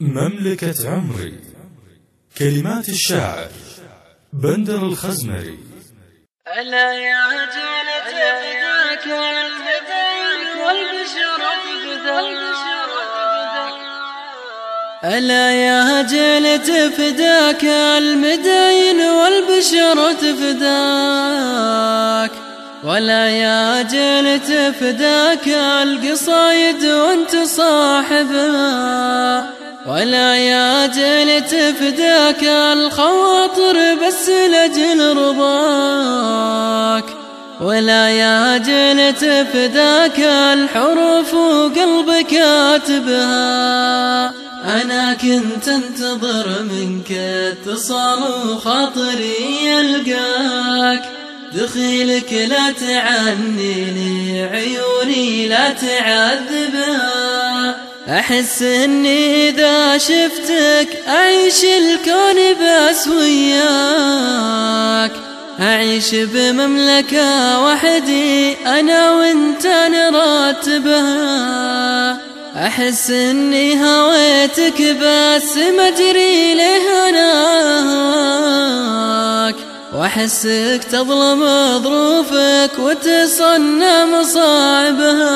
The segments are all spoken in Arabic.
مملكة عمري. كلمات الشاعر بندر الخزمري ألا يا جلة فداك المدين والبشرة ألا يا جلة فداك المدين والبشرة فداك ولا يا جلة فداك القصايد وانت صاحبها. ولا يا جل تفداك الخواطر بس لجل رضاك. ولا يا جل تفداك الحروف وقلبك كاتبها أنا كنت أنتظر منك اتصال وخاطري يلقاك. دخيلك لا تعنيني عيوني لا تعذبها أحس إني إذا شفتك أعيش الكون بس وياك. أعيش بمملكة وحدي أنا وأنت نرتبها أحس إني هويتك بس مجري لهناك وأحسك تظلم ظروفك وتصنع مصاعبها.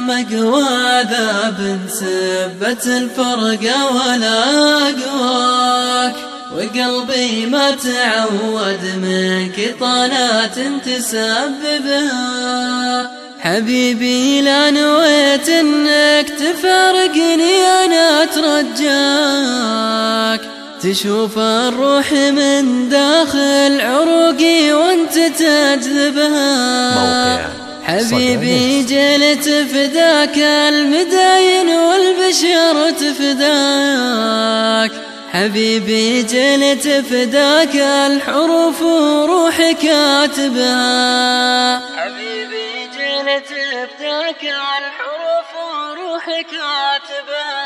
مقوى ذاب سبة الفرقة ولا أقواك. وقلبي ما تعود منك طالات تسببها. حبيبي لا نويت إنك تفارقني أنا أترجاك. تشوف الروح من داخل عروقي وأنت تجذبها. موقع. حبيبي جلت فداك المداين والبشر تفداك. حبيبي جلت فداك الحروف وروح كاتبها حبيبي جلت فداك الحروف وروح كاتبها